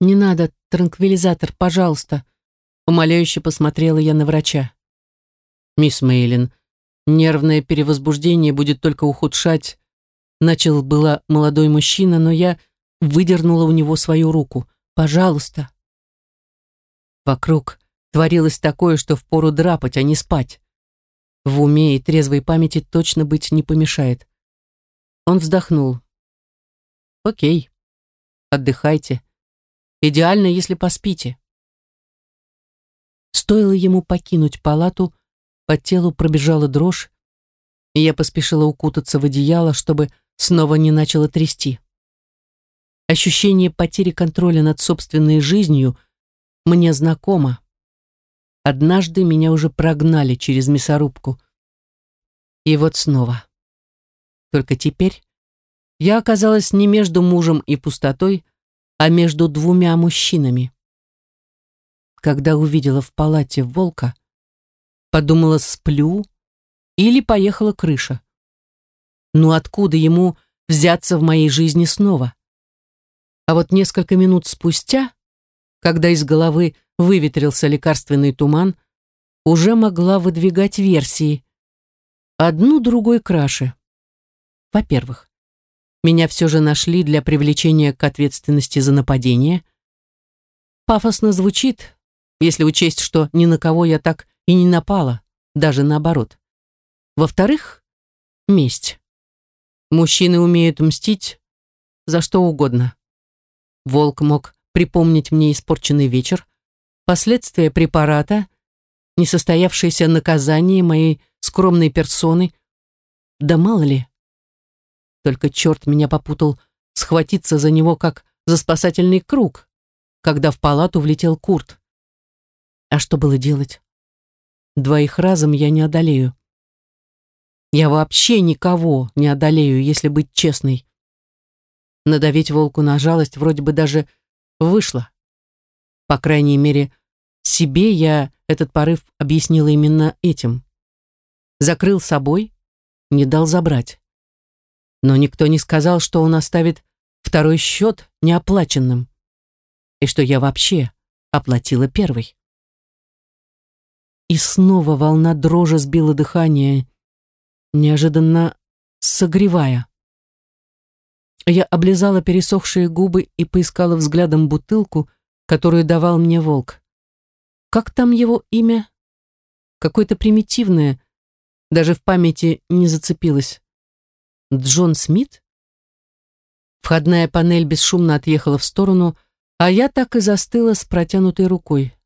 «Не надо, транквилизатор, пожалуйста», — умоляюще посмотрела я на врача. «Мисс Мейлин, нервное перевозбуждение будет только ухудшать...» Начал было молодой мужчина, но я выдернула у него свою руку. «Пожалуйста». Вокруг творилось такое, что впору драпать, а не спать. В уме и трезвой памяти точно быть не помешает. Он вздохнул. «Окей, отдыхайте. Идеально, если поспите». Стоило ему покинуть палату, по телу пробежала дрожь, и я поспешила укутаться в одеяло, чтобы снова не начало трясти. Ощущение потери контроля над собственной жизнью мне знакомо. Однажды меня уже прогнали через мясорубку. И вот снова. Только теперь я оказалась не между мужем и пустотой, а между двумя мужчинами. Когда увидела в палате волка, подумала, сплю или поехала крыша. Ну откуда ему взяться в моей жизни снова? А вот несколько минут спустя, когда из головы выветрился лекарственный туман, уже могла выдвигать версии. Одну другой краше. Во-первых, меня все же нашли для привлечения к ответственности за нападение. Пафосно звучит, если учесть, что ни на кого я так и не напала, даже наоборот. Во-вторых, месть. Мужчины умеют мстить за что угодно. Волк мог припомнить мне испорченный вечер, последствия препарата, несостоявшееся наказание моей скромной персоны. Да мало ли. Только черт меня попутал схватиться за него, как за спасательный круг, когда в палату влетел Курт. А что было делать? Двоих разом я не одолею. Я вообще никого не одолею, если быть честной. Надавить волку на жалость вроде бы даже вышло. По крайней мере, себе я этот порыв объяснила именно этим. Закрыл собой, не дал забрать. Но никто не сказал, что он оставит второй счет неоплаченным. И что я вообще оплатила первый. И снова волна дрожи сбила дыхание, неожиданно согревая. Я облизала пересохшие губы и поискала взглядом бутылку, которую давал мне волк. Как там его имя? Какое-то примитивное, даже в памяти не зацепилось. Джон Смит? Входная панель бесшумно отъехала в сторону, а я так и застыла с протянутой рукой.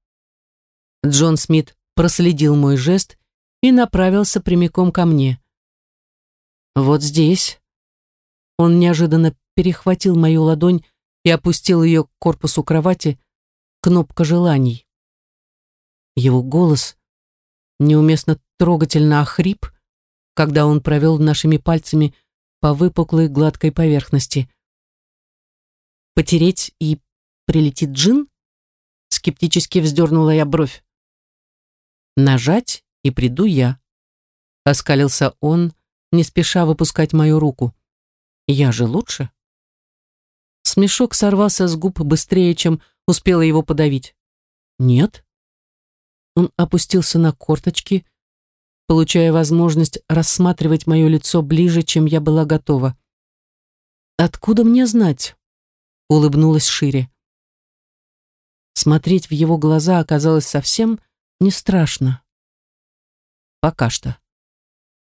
Джон Смит проследил мой жест и направился прямиком ко мне. Вот здесь, он неожиданно перехватил мою ладонь и опустил ее к корпусу кровати, кнопка желаний. Его голос неуместно трогательно охрип, когда он провел нашими пальцами по выпуклой гладкой поверхности. «Потереть и прилетит джин?» Скептически вздернула я бровь. «Нажать, и приду я», — оскалился он, не спеша выпускать мою руку. Я же лучше. Смешок сорвался с губ быстрее, чем успела его подавить. Нет. Он опустился на корточки, получая возможность рассматривать мое лицо ближе, чем я была готова. «Откуда мне знать?» — улыбнулась шире. Смотреть в его глаза оказалось совсем не страшно. Пока что.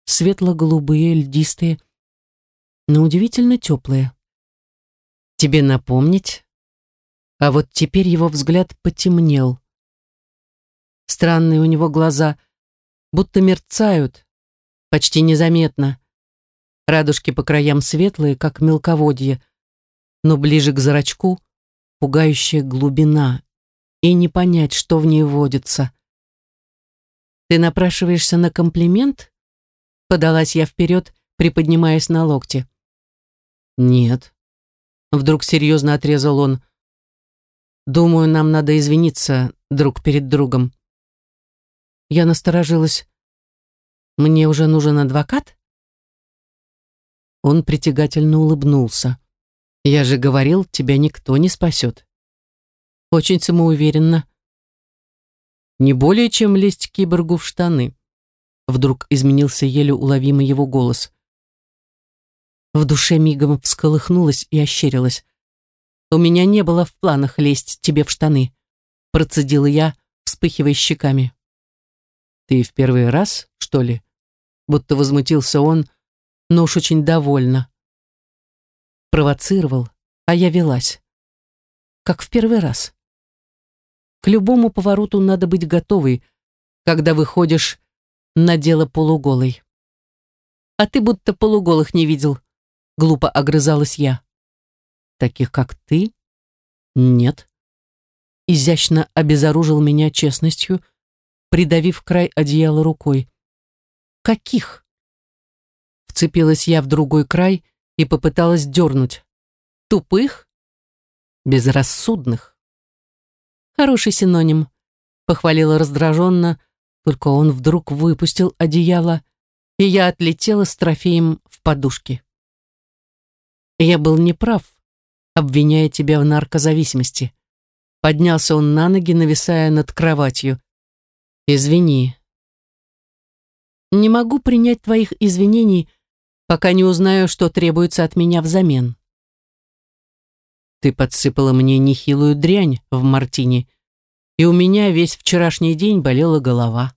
Светло-голубые, льдистые, но удивительно теплые. Тебе напомнить? А вот теперь его взгляд потемнел. Странные у него глаза, будто мерцают, почти незаметно. Радужки по краям светлые, как мелководье, но ближе к зрачку пугающая глубина, и не понять, что в ней водится. «Ты напрашиваешься на комплимент?» Подалась я вперед, приподнимаясь на локте. «Нет». Вдруг серьезно отрезал он. «Думаю, нам надо извиниться друг перед другом». Я насторожилась. «Мне уже нужен адвокат?» Он притягательно улыбнулся. «Я же говорил, тебя никто не спасет. Очень самоуверенно. Не более, чем лезть киборгу в штаны. Вдруг изменился еле уловимый его голос. В душе мигом всколыхнулась и ощерилась. «У меня не было в планах лезть тебе в штаны», процедила я, вспыхивая щеками. «Ты в первый раз, что ли?» Будто возмутился он, но уж очень довольно. Провоцировал, а я велась. Как в первый раз. К любому повороту надо быть готовой, когда выходишь на дело полуголой. А ты будто полуголых не видел, глупо огрызалась я. Таких, как ты? Нет. Изящно обезоружил меня честностью, придавив край одеяла рукой. Каких? Вцепилась я в другой край и попыталась дернуть. Тупых? Безрассудных. Хороший синоним, похвалила раздраженно, только он вдруг выпустил одеяло, и я отлетела с трофеем в подушке. Я был неправ, обвиняя тебя в наркозависимости. Поднялся он на ноги, нависая над кроватью. Извини. Не могу принять твоих извинений, пока не узнаю, что требуется от меня взамен. Ты подсыпала мне нехилую дрянь в мартине, и у меня весь вчерашний день болела голова.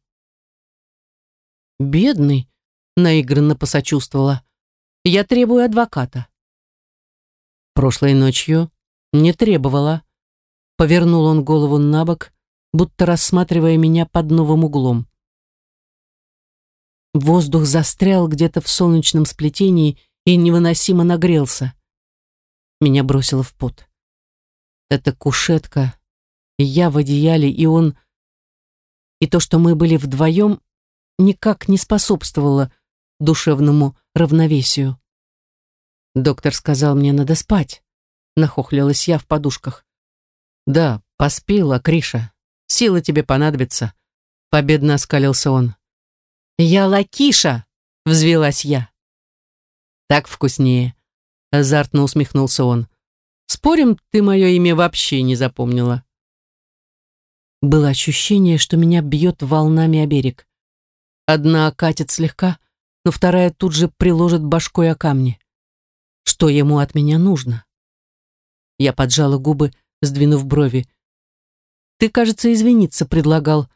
Бедный, наигранно посочувствовала. Я требую адвоката. Прошлой ночью не требовала. Повернул он голову на бок, будто рассматривая меня под новым углом. Воздух застрял где-то в солнечном сплетении и невыносимо нагрелся. Меня бросило в пот. Это кушетка, я в одеяле, и он... И то, что мы были вдвоем, никак не способствовало душевному равновесию. Доктор сказал мне, надо спать. Нахохлилась я в подушках. Да, поспила, Криша. Силы тебе понадобятся. Победно оскалился он. Я Лакиша, взвелась я. Так вкуснее. Азартно усмехнулся он. Спорим, ты мое имя вообще не запомнила. Было ощущение, что меня бьет волнами о берег. Одна катит слегка, но вторая тут же приложит башкой о камни. Что ему от меня нужно? Я поджала губы, сдвинув брови. Ты, кажется, извиниться предлагал.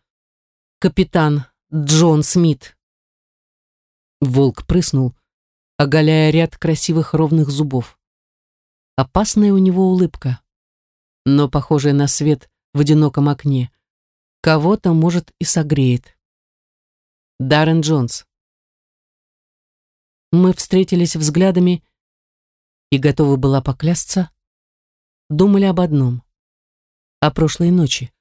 Капитан Джон Смит. Волк прыснул, оголяя ряд красивых ровных зубов. Опасная у него улыбка, но похожая на свет в одиноком окне. Кого-то, может, и согреет. Даррен Джонс. Мы встретились взглядами и готовы была поклясться, думали об одном. О прошлой ночи.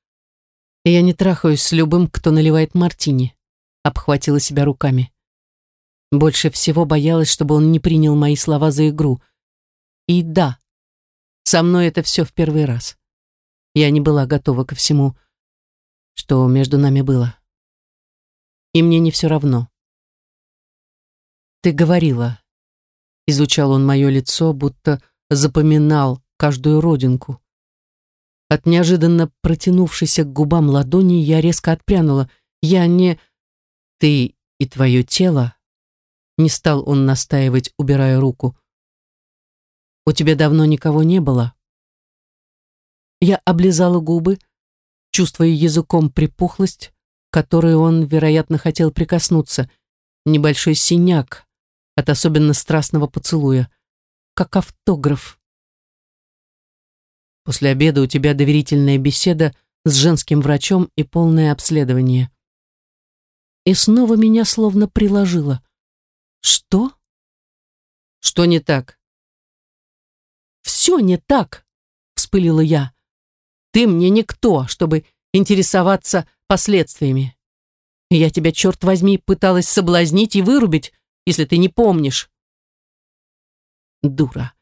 Я не трахаюсь с любым, кто наливает мартини. Обхватила себя руками. Больше всего боялась, чтобы он не принял мои слова за игру. И да, со мной это все в первый раз. Я не была готова ко всему, что между нами было. И мне не все равно. Ты говорила. Изучал он мое лицо, будто запоминал каждую родинку. От неожиданно протянувшейся к губам ладони я резко отпрянула. Я не... Ты и твое тело... Не стал он настаивать, убирая руку. У тебя давно никого не было. Я облизала губы, чувствуя языком припухлость, которой он, вероятно, хотел прикоснуться, небольшой синяк от особенно страстного поцелуя, как автограф. После обеда у тебя доверительная беседа с женским врачом и полное обследование. И снова меня словно приложило. Что? Что не так? Все не так, вспылила я. Ты мне никто, чтобы интересоваться последствиями. Я тебя, черт возьми, пыталась соблазнить и вырубить, если ты не помнишь. Дура.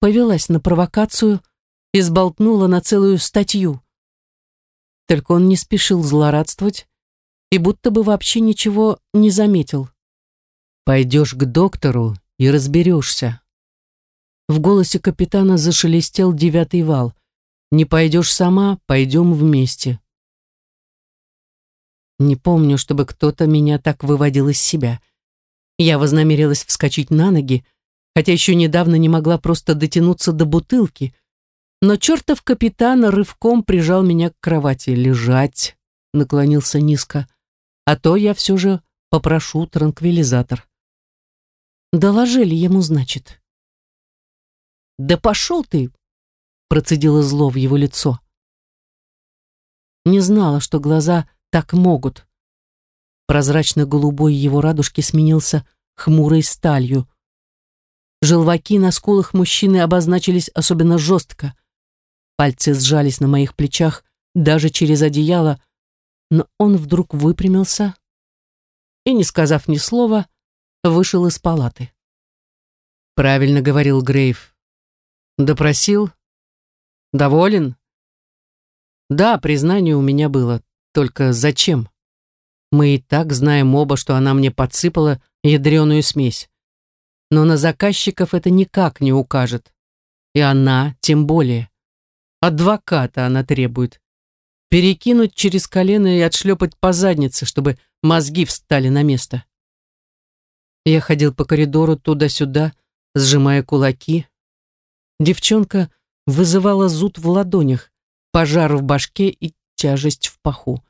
Повелась на провокацию и сболтнула на целую статью. Только он не спешил злорадствовать и будто бы вообще ничего не заметил. «Пойдешь к доктору и разберешься». В голосе капитана зашелестел девятый вал. Не пойдешь сама, пойдем вместе. Не помню, чтобы кто-то меня так выводил из себя. Я вознамерилась вскочить на ноги, хотя еще недавно не могла просто дотянуться до бутылки, но чертов капитан рывком прижал меня к кровати. «Лежать!» — наклонился низко. «А то я все же попрошу транквилизатор». «Доложили ему, значит». «Да пошел ты!» — процедило зло в его лицо. Не знала, что глаза так могут. Прозрачно-голубой его радужки сменился хмурой сталью. Желваки на скулах мужчины обозначились особенно жестко. Пальцы сжались на моих плечах даже через одеяло, но он вдруг выпрямился и, не сказав ни слова, вышел из палаты. Правильно говорил Грейв. Допросил? Доволен? Да, признание у меня было. Только зачем? Мы и так знаем оба, что она мне подсыпала ядреную смесь но на заказчиков это никак не укажет. И она тем более. Адвоката она требует. Перекинуть через колено и отшлепать по заднице, чтобы мозги встали на место. Я ходил по коридору туда-сюда, сжимая кулаки. Девчонка вызывала зуд в ладонях, пожар в башке и тяжесть в паху.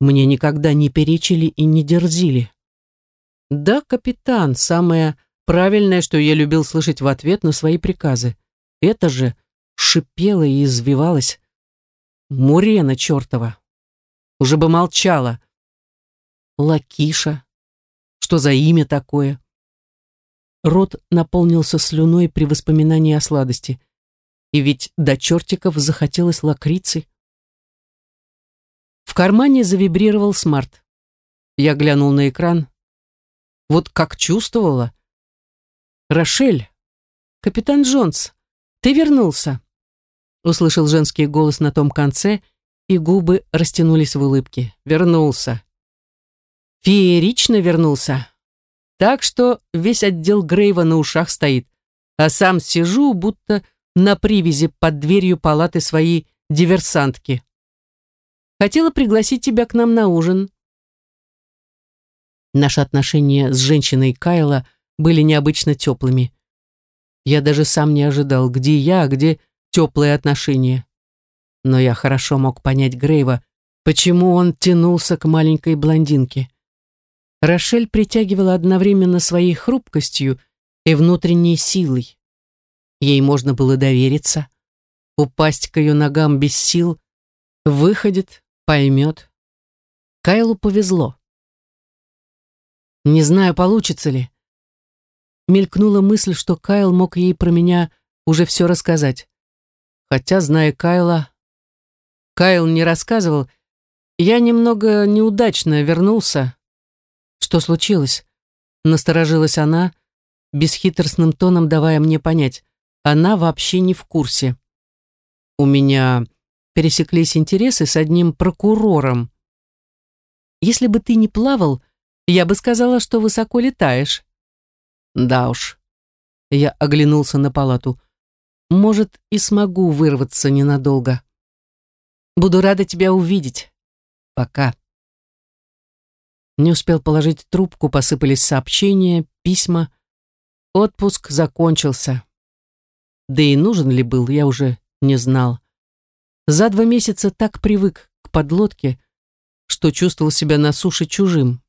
Мне никогда не перечили и не дерзили. Да, капитан, самая Правильное, что я любил слышать в ответ на свои приказы. Это же шипело и извивалось. Мурена чертова. Уже бы молчала. Лакиша. Что за имя такое? Рот наполнился слюной при воспоминании о сладости. И ведь до чертиков захотелось лакрицы. В кармане завибрировал смарт. Я глянул на экран. Вот как чувствовала, «Рошель! Капитан Джонс, ты вернулся!» Услышал женский голос на том конце, и губы растянулись в улыбке. «Вернулся!» Феерично вернулся. Так что весь отдел Грейва на ушах стоит, а сам сижу, будто на привязи под дверью палаты своей диверсантки. Хотела пригласить тебя к нам на ужин. Наши отношения с женщиной Кайла были необычно теплыми. Я даже сам не ожидал, где я, а где теплые отношения. Но я хорошо мог понять Грейва, почему он тянулся к маленькой блондинке. Рошель притягивала одновременно своей хрупкостью и внутренней силой. Ей можно было довериться, упасть к ее ногам без сил, выходит, поймет. Кайлу повезло. Не знаю, получится ли, мелькнула мысль, что Кайл мог ей про меня уже все рассказать. Хотя, зная Кайла, Кайл не рассказывал, я немного неудачно вернулся. Что случилось? Насторожилась она, бесхитростным тоном давая мне понять. Она вообще не в курсе. У меня пересеклись интересы с одним прокурором. Если бы ты не плавал, я бы сказала, что высоко летаешь. Да уж. Я оглянулся на палату. Может, и смогу вырваться ненадолго. Буду рада тебя увидеть. Пока. Не успел положить трубку, посыпались сообщения, письма. Отпуск закончился. Да и нужен ли был, я уже не знал. За два месяца так привык к подлодке, что чувствовал себя на суше чужим.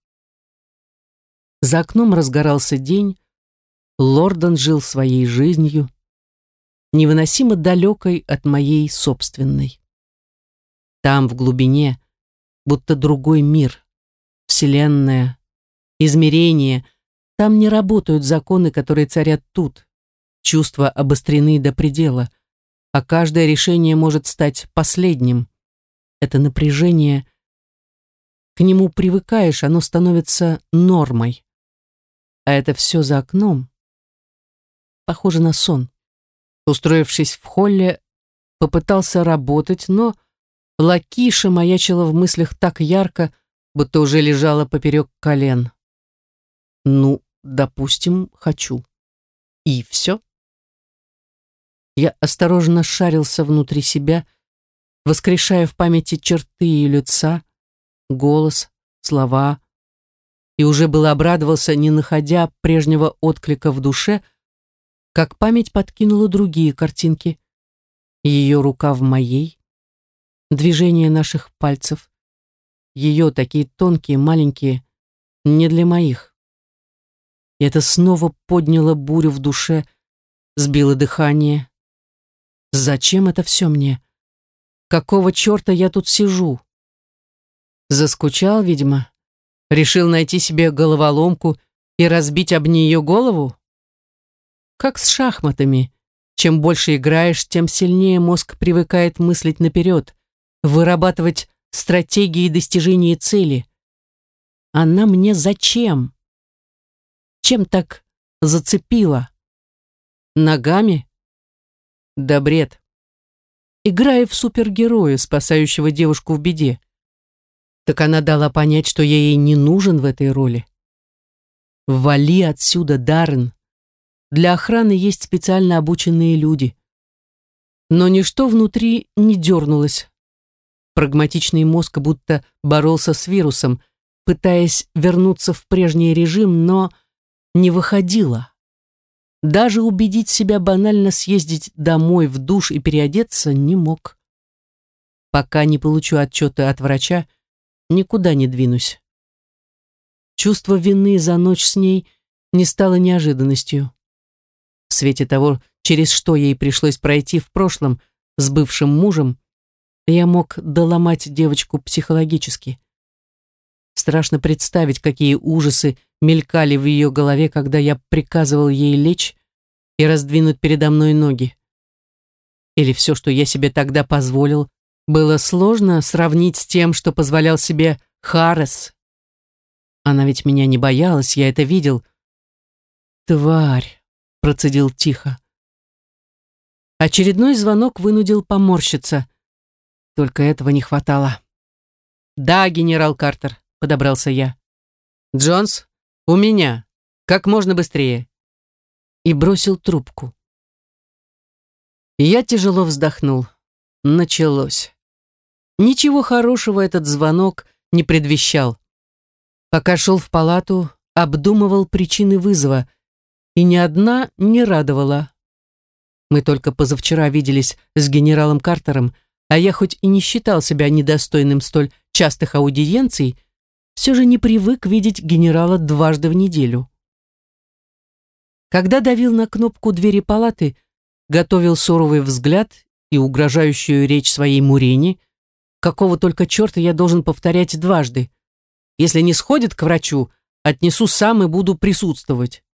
За окном разгорался день, Лордон жил своей жизнью, невыносимо далекой от моей собственной. Там, в глубине, будто другой мир, вселенная, измерение, там не работают законы, которые царят тут. Чувства обострены до предела, а каждое решение может стать последним. Это напряжение, к нему привыкаешь, оно становится нормой. А это все за окном похоже на сон. Устроившись в холле, попытался работать, но Лакиша маячила в мыслях так ярко, будто уже лежала поперек колен. Ну, допустим, хочу. И все. Я осторожно шарился внутри себя, воскрешая в памяти черты ее лица, голос, слова, и уже было обрадовался, не находя прежнего отклика в душе, как память подкинула другие картинки. Ее рука в моей, движение наших пальцев, ее такие тонкие, маленькие, не для моих. И это снова подняло бурю в душе, сбило дыхание. Зачем это все мне? Какого черта я тут сижу? Заскучал, видимо. Решил найти себе головоломку и разбить об нее голову? Как с шахматами. Чем больше играешь, тем сильнее мозг привыкает мыслить наперед, вырабатывать стратегии достижения цели. Она мне зачем? Чем так зацепила? Ногами? Да бред. Играя в супергероя, спасающего девушку в беде. Так она дала понять, что я ей не нужен в этой роли. Вали отсюда, Даррен. Для охраны есть специально обученные люди. Но ничто внутри не дернулось. Прагматичный мозг будто боролся с вирусом, пытаясь вернуться в прежний режим, но не выходило. Даже убедить себя банально съездить домой в душ и переодеться не мог. Пока не получу отчета от врача, никуда не двинусь. Чувство вины за ночь с ней не стало неожиданностью. В свете того, через что ей пришлось пройти в прошлом с бывшим мужем, я мог доломать девочку психологически. Страшно представить, какие ужасы мелькали в ее голове, когда я приказывал ей лечь и раздвинуть передо мной ноги. Или все, что я себе тогда позволил, было сложно сравнить с тем, что позволял себе Харрес. Она ведь меня не боялась, я это видел. «Тварь!» — процедил тихо. Очередной звонок вынудил поморщиться. Только этого не хватало. «Да, генерал Картер», — подобрался я. «Джонс, у меня. Как можно быстрее». И бросил трубку. Я тяжело вздохнул. Началось. Ничего хорошего этот звонок не предвещал. Пока шел в палату, обдумывал причины вызова, и ни одна не радовала. Мы только позавчера виделись с генералом Картером, а я хоть и не считал себя недостойным столь частых аудиенций, все же не привык видеть генерала дважды в неделю. Когда давил на кнопку двери палаты, готовил суровый взгляд и угрожающую речь своей Мурине, какого только черта я должен повторять дважды. Если не сходит к врачу, отнесу сам и буду присутствовать.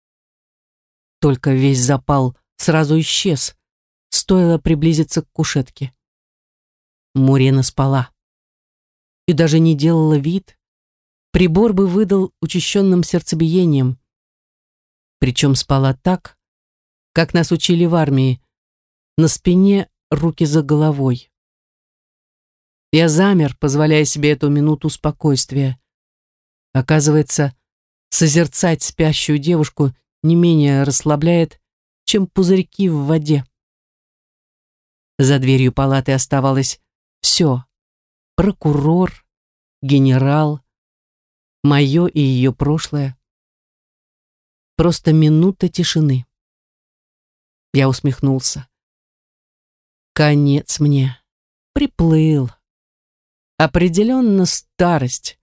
Только весь запал сразу исчез, стоило приблизиться к кушетке. Мурена спала. И даже не делала вид. Прибор бы выдал учащенным сердцебиением. Причем спала так, как нас учили в армии, на спине, руки за головой. Я замер, позволяя себе эту минуту спокойствия. Оказывается, созерцать спящую девушку не менее расслабляет, чем пузырьки в воде. За дверью палаты оставалось все. Прокурор, генерал, мое и ее прошлое. Просто минута тишины. Я усмехнулся. Конец мне. Приплыл. Определенно старость.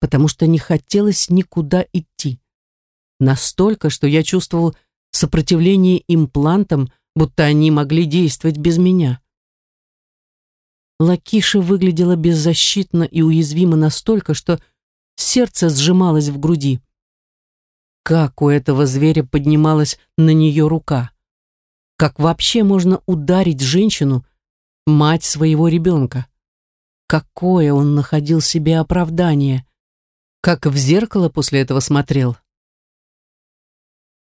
Потому что не хотелось никуда идти. Настолько, что я чувствовал сопротивление имплантам, будто они могли действовать без меня. Лакиша выглядела беззащитно и уязвимо настолько, что сердце сжималось в груди. Как у этого зверя поднималась на нее рука? Как вообще можно ударить женщину, мать своего ребенка? Какое он находил себе оправдание? Как в зеркало после этого смотрел?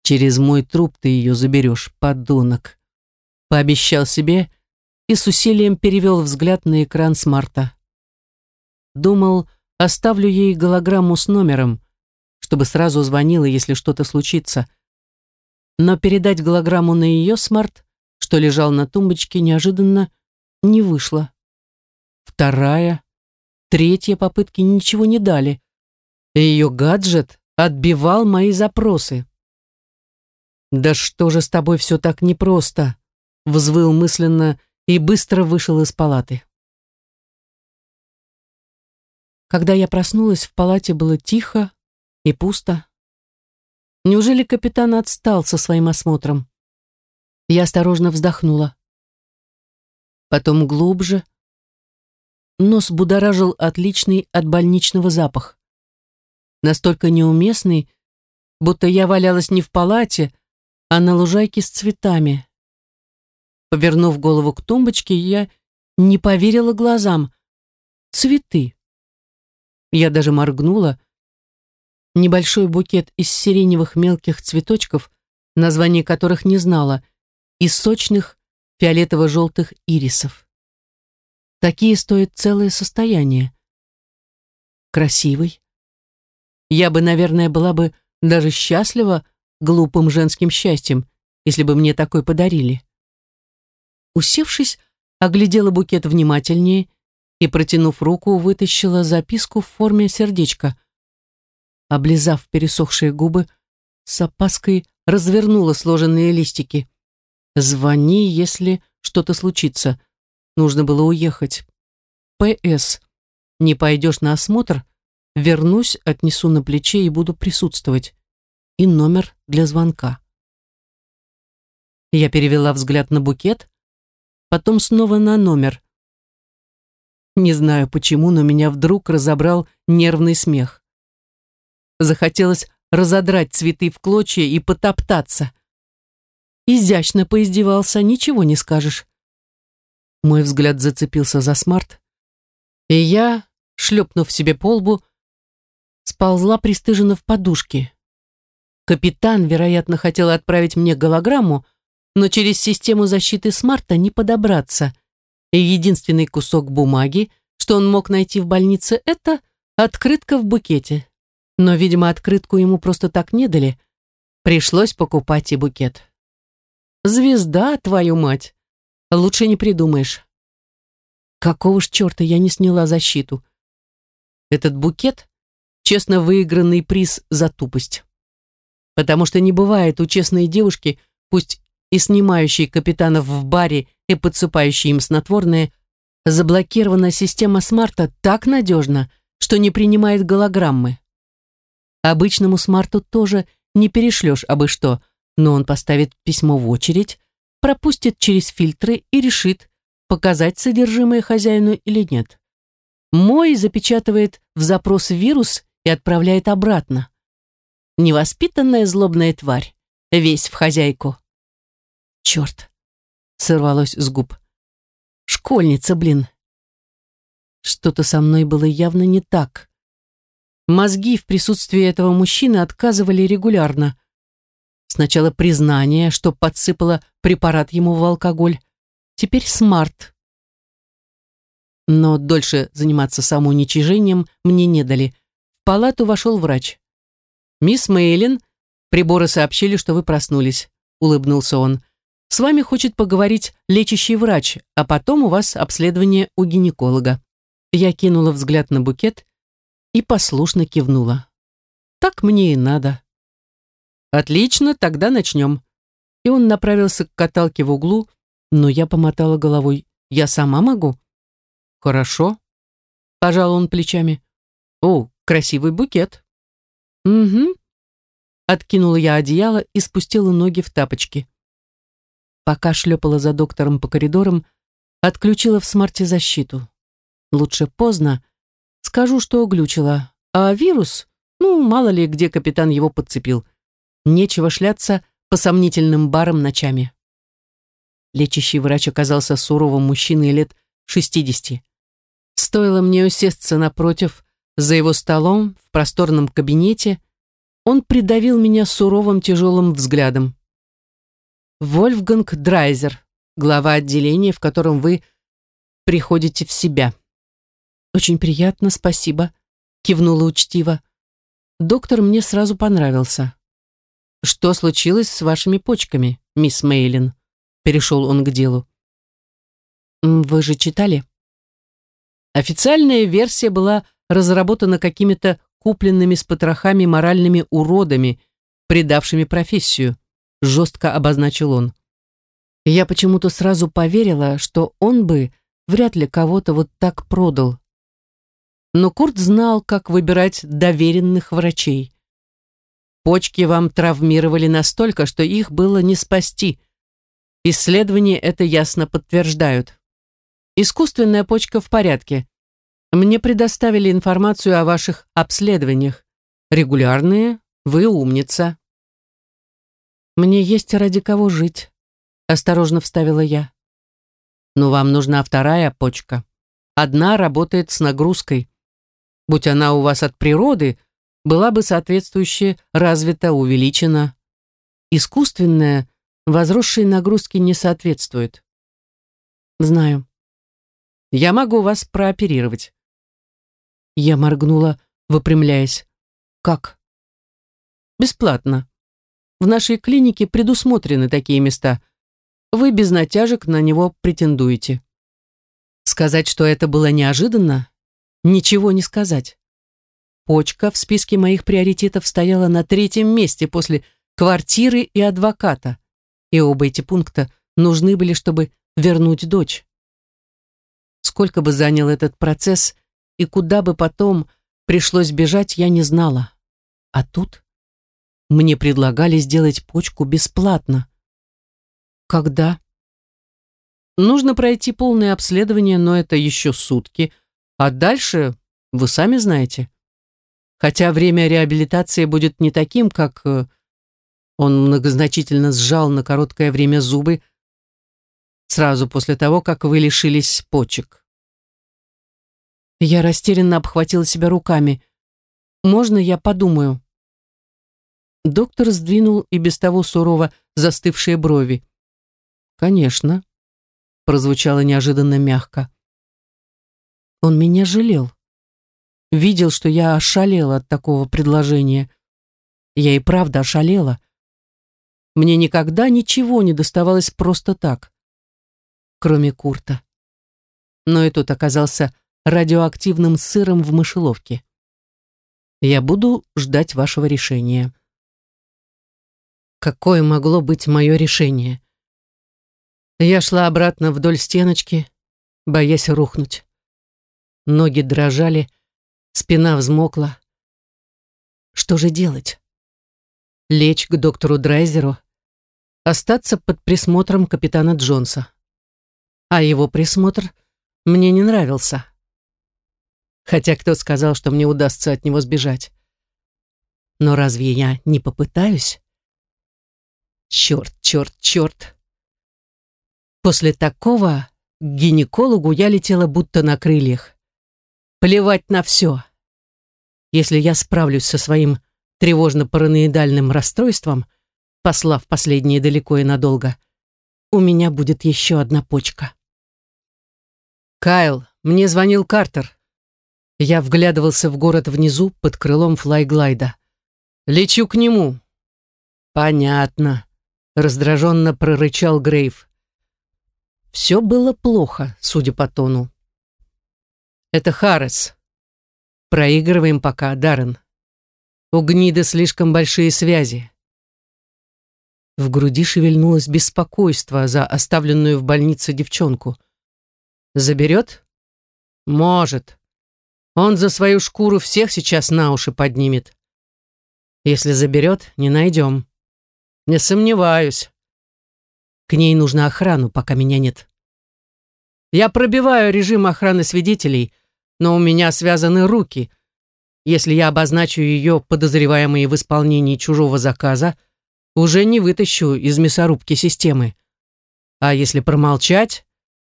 «Через мой труп ты ее заберешь, подонок», — пообещал себе и с усилием перевел взгляд на экран смарта. Думал, оставлю ей голограмму с номером, чтобы сразу звонила, если что-то случится. Но передать голограмму на ее смарт что лежал на тумбочке, неожиданно не вышло. Вторая, третья попытки ничего не дали. Ее гаджет отбивал мои запросы. «Да что же с тобой все так непросто?» взвыл мысленно и быстро вышел из палаты. Когда я проснулась, в палате было тихо и пусто. Неужели капитан отстал со своим осмотром? Я осторожно вздохнула. Потом глубже. Нос будоражил отличный от больничного запах. Настолько неуместный, будто я валялась не в палате, а на лужайке с цветами. Повернув голову к тумбочке, я не поверила глазам. Цветы. Я даже моргнула. Небольшой букет из сиреневых мелких цветочков, название которых не знала, и сочных фиолетово-желтых ирисов. Такие стоят целое состояние. Красивый. Я бы, наверное, была бы даже счастлива глупым женским счастьем, если бы мне такой подарили. Усевшись, оглядела букет внимательнее и, протянув руку, вытащила записку в форме сердечка. Облизав пересохшие губы, с опаской развернула сложенные листики. «Звони, если что-то случится. Нужно было уехать. П.С. Не пойдешь на осмотр? Вернусь, отнесу на плече и буду присутствовать. И номер для звонка». Я перевела взгляд на букет, потом снова на номер. Не знаю почему, но меня вдруг разобрал нервный смех. Захотелось разодрать цветы в клочья и потоптаться. Изящно поиздевался, ничего не скажешь. Мой взгляд зацепился за смарт, и я, шлепнув себе по лбу, сползла пристыженно в подушки. Капитан, вероятно, хотел отправить мне голограмму, но через систему защиты смарта не подобраться — и единственный кусок бумаги, что он мог найти в больнице, это открытка в букете. Но, видимо, открытку ему просто так не дали. Пришлось покупать и букет. Звезда, твою мать! Лучше не придумаешь. Какого ж черта я не сняла защиту? Этот букет — честно выигранный приз за тупость. Потому что не бывает у честной девушки, пусть и снимающей капитанов в баре и подсыпающей им снотворное, заблокирована система смарта так надежно, что не принимает голограммы. Обычному смарту тоже не перешлешь абы что, но он поставит письмо в очередь, пропустит через фильтры и решит, показать содержимое хозяину или нет. Мой запечатывает в запрос вирус и отправляет обратно. Невоспитанная злобная тварь, весь в хозяйку. Черт! Сорвалось с губ. Школьница, блин. Что-то со мной было явно не так. Мозги в присутствии этого мужчины отказывали регулярно. Сначала признание, что подсыпала препарат ему в алкоголь. Теперь смарт. Но дольше заниматься самоуничижением мне не дали. В палату вошел врач. «Мисс Мейлин, приборы сообщили, что вы проснулись», — улыбнулся он. С вами хочет поговорить лечащий врач, а потом у вас обследование у гинеколога. Я кинула взгляд на букет и послушно кивнула. Так мне и надо. Отлично, тогда начнем. И он направился к каталке в углу, но я помотала головой. Я сама могу? Хорошо. Пожал он плечами. О, красивый букет. Угу. Откинула я одеяло и спустила ноги в тапочки пока шлепала за доктором по коридорам, отключила в смарте защиту. Лучше поздно. Скажу, что глючила. А вирус? Ну, мало ли, где капитан его подцепил. Нечего шляться по сомнительным барам ночами. Лечащий врач оказался суровым мужчиной лет 60. Стоило мне усесться напротив, за его столом, в просторном кабинете, он придавил меня суровым тяжелым взглядом. Вольфганг Драйзер, глава отделения, в котором вы приходите в себя. Очень приятно, спасибо, кивнула учтиво. Доктор мне сразу понравился. Что случилось с вашими почками, мисс Мейлин? перешел он к делу. Вы же читали? Официальная версия была разработана какими-то купленными с потрохами моральными уродами, предавшими профессию, жестко обозначил он. Я почему-то сразу поверила, что он бы вряд ли кого-то вот так продал. Но Курт знал, как выбирать доверенных врачей. Почки вам травмировали настолько, что их было не спасти. Исследования это ясно подтверждают. Искусственная почка в порядке. Мне предоставили информацию о ваших обследованиях. Регулярные, вы умница. Мне есть ради кого жить, осторожно вставила я. Но вам нужна вторая почка. Одна работает с нагрузкой. Будь она у вас от природы, была бы соответствующе развита, увеличена. Искусственная, возросшей нагрузке не соответствует. Знаю. Я могу вас прооперировать. Я моргнула, выпрямляясь. Как? Бесплатно. В нашей клинике предусмотрены такие места. Вы без натяжек на него претендуете. Сказать, что это было неожиданно? Ничего не сказать. Почка в списке моих приоритетов стояла на третьем месте после квартиры и адвоката. И оба эти пункта нужны были, чтобы вернуть дочь. Сколько бы занял этот процесс и куда бы потом пришлось бежать, я не знала. А тут мне предлагали сделать почку бесплатно. Когда? Нужно пройти полное обследование, но это еще сутки. А дальше вы сами знаете. Хотя время реабилитации будет не таким, как... Э, он многозначительно сжал на короткое время зубы, сразу после того, как вы лишились почек. Я растерянно обхватила себя руками. «Можно я подумаю?» Доктор сдвинул и без того сурово застывшие брови. «Конечно», — прозвучало неожиданно мягко. Он меня жалел. Видел, что я ошалела от такого предложения. Я и правда ошалела. Мне никогда ничего не доставалось просто так кроме Курта. Но и тот оказался радиоактивным сыром в мышеловке. Я буду ждать вашего решения. Какое могло быть мое решение? Я шла обратно вдоль стеночки, боясь рухнуть. Ноги дрожали, спина взмокла. Что же делать? Лечь к доктору Драйзеру? Остаться под присмотром капитана Джонса? а его присмотр мне не нравился. Хотя кто сказал, что мне удастся от него сбежать? Но разве я не попытаюсь? Черт, черт, черт. После такого к гинекологу я летела будто на крыльях. Плевать на все. Если я справлюсь со своим тревожно-параноидальным расстройством, послав последнее далеко и надолго, у меня будет еще одна почка. «Кайл, мне звонил Картер». Я вглядывался в город внизу под крылом флайглайда. «Лечу к нему». «Понятно», — раздраженно прорычал Грейв. Все было плохо, судя по тону. «Это Харрес. Проигрываем пока, Даррен. У гниды слишком большие связи». В груди шевельнулось беспокойство за оставленную в больнице девчонку — Заберет? Может. Он за свою шкуру всех сейчас на уши поднимет. Если заберет, не найдем. Не сомневаюсь. К ней нужно охрану, пока меня нет. Я пробиваю режим охраны свидетелей, но у меня связаны руки. Если я обозначу ее подозреваемые в исполнении чужого заказа, уже не вытащу из мясорубки системы. А если промолчать,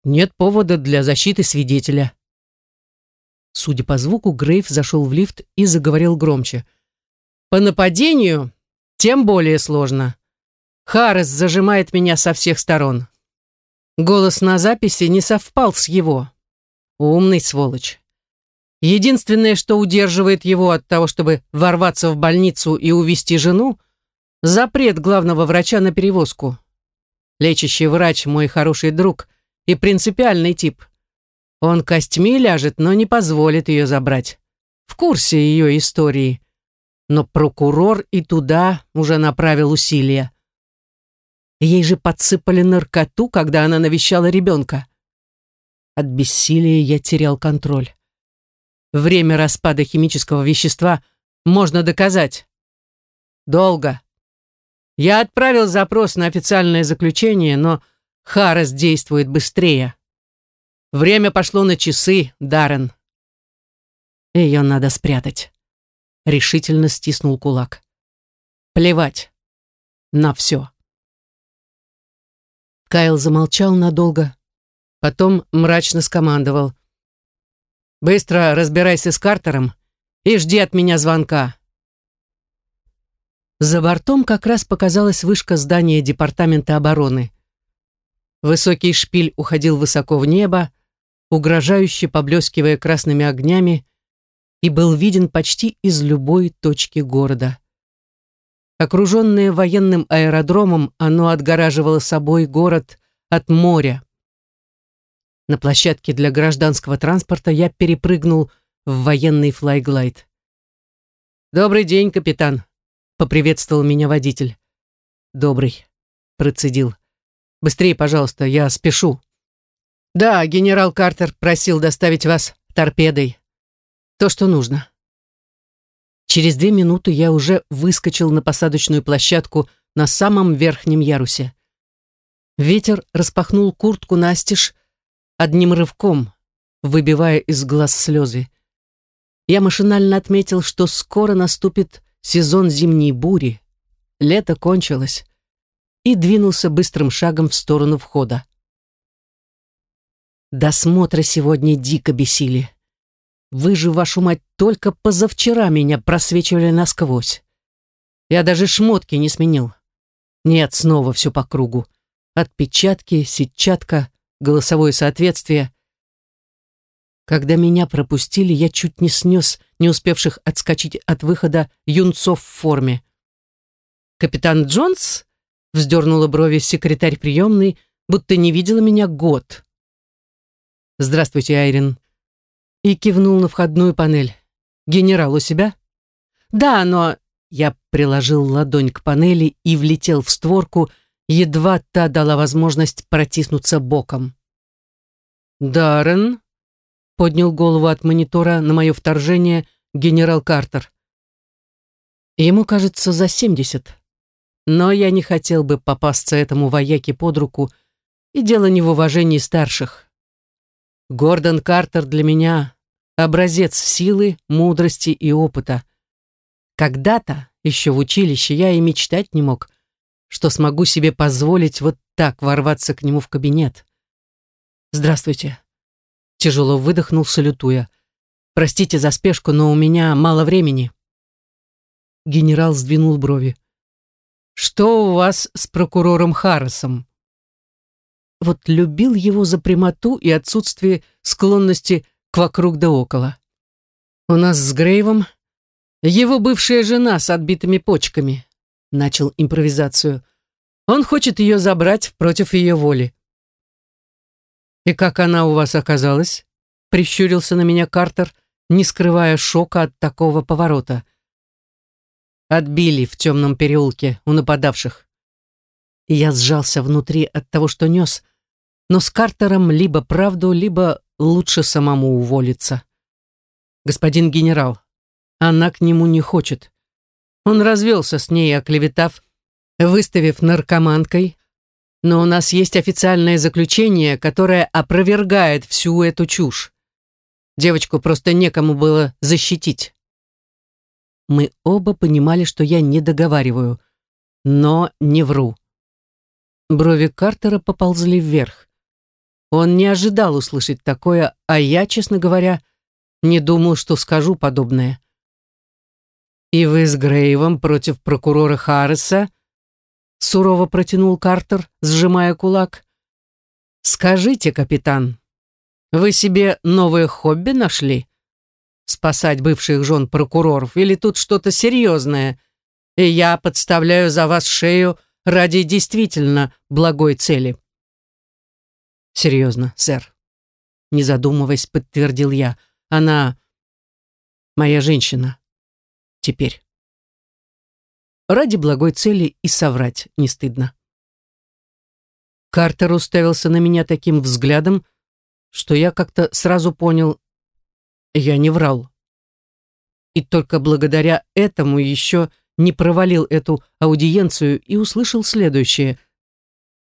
нет повода для защиты свидетеля. Судя по звуку, Грейв зашел в лифт и заговорил громче. По нападению тем более сложно. Харрес зажимает меня со всех сторон. Голос на записи не совпал с его. Умный сволочь. Единственное, что удерживает его от того, чтобы ворваться в больницу и увести жену, запрет главного врача на перевозку. Лечащий врач мой хороший друг и принципиальный тип. Он костьми ляжет, но не позволит ее забрать. В курсе ее истории. Но прокурор и туда уже направил усилия. Ей же подсыпали наркоту, когда она навещала ребенка. От бессилия я терял контроль. Время распада химического вещества можно доказать. Долго. Я отправил запрос на официальное заключение, но Харрес действует быстрее. Время пошло на часы, Даррен. Ее надо спрятать. Решительно стиснул кулак. Плевать. На все. Кайл замолчал надолго, потом мрачно скомандовал. «Быстро разбирайся с Картером и жди от меня звонка». За бортом как раз показалась вышка здания Департамента обороны. Высокий шпиль уходил высоко в небо, угрожающе поблескивая красными огнями, и был виден почти из любой точки города. Окруженное военным аэродромом, оно отгораживало собой город от моря. На площадке для гражданского транспорта я перепрыгнул в военный флайглайд. «Добрый день, капитан», — поприветствовал меня водитель. «Добрый», — процедил. «Быстрее, пожалуйста, я спешу». «Да, генерал Картер просил доставить вас торпедой. То, что нужно». Через две минуты я уже выскочил на посадочную площадку на самом верхнем ярусе. Ветер распахнул куртку настежь одним рывком, выбивая из глаз слезы. Я машинально отметил, что скоро наступит сезон зимней бури. Лето кончилось. И двинулся быстрым шагом в сторону входа. Досмотра сегодня дико бесили. Вы же, вашу мать, только позавчера меня просвечивали насквозь. Я даже шмотки не сменил. Нет, снова все по кругу. Отпечатки, сетчатка, голосовое соответствие. Когда меня пропустили, я чуть не снес не успевших отскочить от выхода юнцов в форме. «Капитан Джонс?» — вздернула брови секретарь приемной, будто не видела меня год. «Здравствуйте, Айрин». И кивнул на входную панель. «Генерал у себя?» «Да, но...» Я приложил ладонь к панели и влетел в створку, едва та дала возможность протиснуться боком. «Даррен?» — поднял голову от монитора на мое вторжение генерал Картер. Ему, кажется, за семьдесят. Но я не хотел бы попасться этому вояке под руку, и дело не в уважении старших. Гордон Картер для меня образец силы, мудрости и опыта. Когда-то, еще в училище, я и мечтать не мог, что смогу себе позволить вот так ворваться к нему в кабинет. «Здравствуйте». Тяжело выдохнул, салютуя. «Простите за спешку, но у меня мало времени». Генерал сдвинул брови. «Что у вас с прокурором Харрисом?» Вот любил его за прямоту и отсутствие склонности к вокруг да около. У нас с Грейвом его бывшая жена с отбитыми почками. Начал импровизацию. Он хочет ее забрать против ее воли. «И как она у вас оказалась?» Прищурился на меня Картер, не скрывая шока от такого поворота. Отбили в темном переулке у нападавших. я сжался внутри от того, что нес, но с Картером либо правду, либо лучше самому уволиться. Господин генерал, она к нему не хочет. Он развелся с ней, оклеветав, выставив наркоманкой, но у нас есть официальное заключение, которое опровергает всю эту чушь. Девочку просто некому было защитить. Мы оба понимали, что я не договариваю, но не вру. Брови Картера поползли вверх. Он не ожидал услышать такое, а я, честно говоря, не думал, что скажу подобное. «И вы с Грейвом против прокурора Харриса?» сурово протянул Картер, сжимая кулак. «Скажите, капитан, вы себе новое хобби нашли? Спасать бывших жен прокуроров или тут что-то серьезное? И я подставляю за вас шею ради действительно благой цели. Серьезно, сэр. Не задумываясь, подтвердил я. Она моя женщина. Теперь. Ради благой цели и соврать не стыдно. Картер уставился на меня таким взглядом, что я как-то сразу понял, я не врал. И только благодаря этому еще не провалил эту аудиенцию и услышал следующее.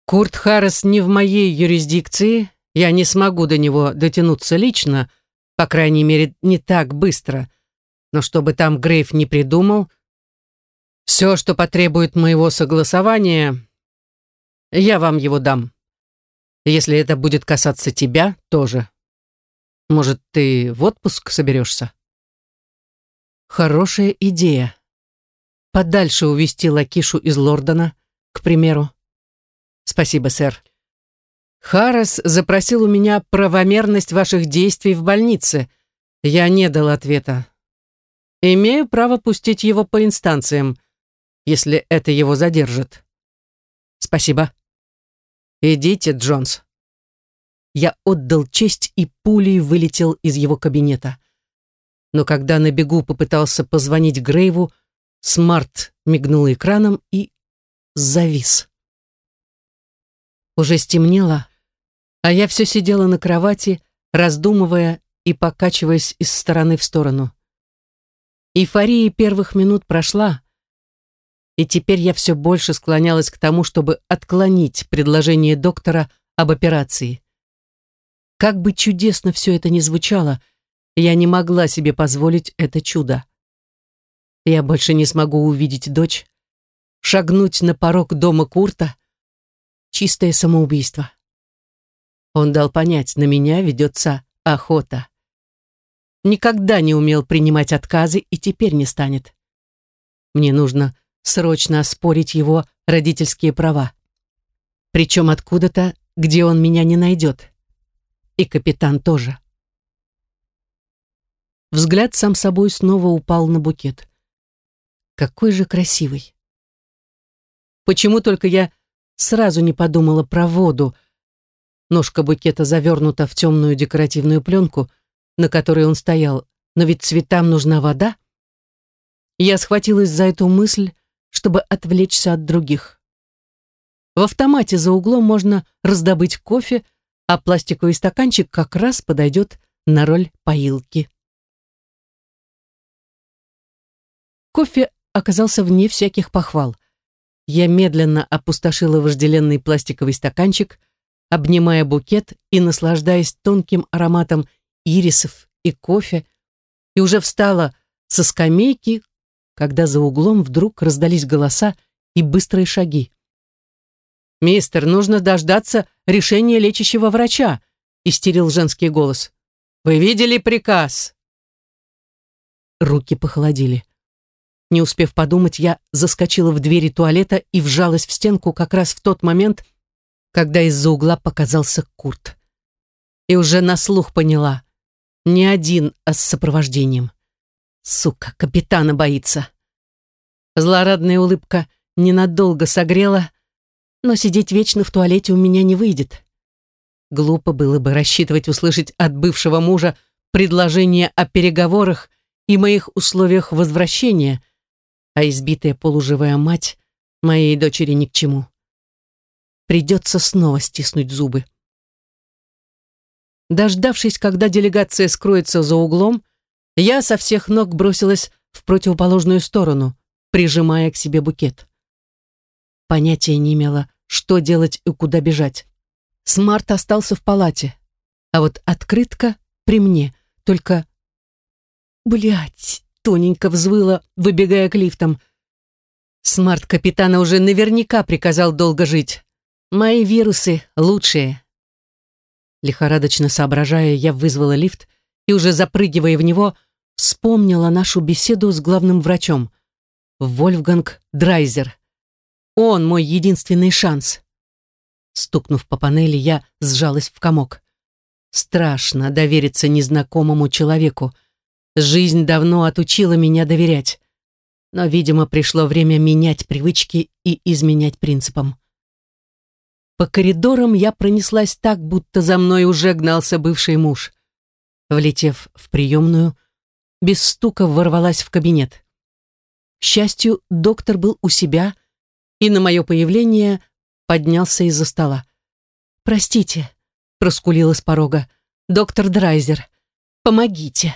«Курт Харрис не в моей юрисдикции, я не смогу до него дотянуться лично, по крайней мере, не так быстро. Но чтобы там Грейв не придумал, все, что потребует моего согласования, я вам его дам. Если это будет касаться тебя, тоже. Может, ты в отпуск соберешься? Хорошая идея. Подальше увести Лакишу из Лордона, к примеру. Спасибо, сэр. Харрес запросил у меня правомерность ваших действий в больнице. Я не дал ответа. Имею право пустить его по инстанциям, если это его задержит. Спасибо. «Идите, Джонс». Я отдал честь и пулей вылетел из его кабинета. Но когда на бегу попытался позвонить Грейву, Смарт мигнул экраном и завис. Уже стемнело, а я все сидела на кровати, раздумывая и покачиваясь из стороны в сторону. Эйфория первых минут прошла, и теперь я все больше склонялась к тому, чтобы отклонить предложение доктора об операции. Как бы чудесно все это ни звучало, я не могла себе позволить это чудо. Я больше не смогу увидеть дочь, шагнуть на порог дома Курта. Чистое самоубийство. Он дал понять, на меня ведется охота. Никогда не умел принимать отказы и теперь не станет. Мне нужно срочно оспорить его родительские права. Причем откуда-то, где он меня не найдет. И капитан тоже. Взгляд сам собой снова упал на букет. Какой же красивый. Почему только я сразу не подумала про воду? Ножка букета завернута в темную декоративную пленку, на которой он стоял, но ведь цветам нужна вода. Я схватилась за эту мысль, чтобы отвлечься от других. В автомате за углом можно раздобыть кофе, а пластиковый стаканчик как раз подойдет на роль поилки. Кофе оказался вне всяких похвал. Я медленно опустошила вожделенный пластиковый стаканчик, обнимая букет и наслаждаясь тонким ароматом ирисов и кофе, и уже встала со скамейки, когда за углом вдруг раздались голоса и быстрые шаги. «Мистер, нужно дождаться решения лечащего врача», истерил женский голос. «Вы видели приказ?» Руки похолодели. Не успев подумать, я заскочила в двери туалета и вжалась в стенку как раз в тот момент, когда из-за угла показался Курт. И уже на слух поняла. Не один, а с сопровождением. Сука, капитана боится. Злорадная улыбка ненадолго согрела, но сидеть вечно в туалете у меня не выйдет. Глупо было бы рассчитывать услышать от бывшего мужа предложение о переговорах и моих условиях возвращения, а избитая полуживая мать моей дочери ни к чему. Придется снова стиснуть зубы. Дождавшись, когда делегация скроется за углом, я со всех ног бросилась в противоположную сторону, прижимая к себе букет. Понятия не имела, что делать и куда бежать. Смарт остался в палате, а вот открытка при мне, только... Блять, тоненько взвыла, выбегая к лифтам. Смарт капитана уже наверняка приказал долго жить. Мои вирусы лучшие. Лихорадочно соображая, я вызвала лифт и уже запрыгивая в него, вспомнила нашу беседу с главным врачом. Вольфганг Драйзер. Он мой единственный шанс. Стукнув по панели, я сжалась в комок. Страшно довериться незнакомому человеку. Жизнь давно отучила меня доверять. Но, видимо, пришло время менять привычки и изменять принципам. По коридорам я пронеслась так, будто за мной уже гнался бывший муж. Влетев в приемную, без стука ворвалась в кабинет. К счастью, доктор был у себя и на мое появление поднялся из-за стола. «Простите», — проскулила с порога, — «доктор Драйзер, помогите».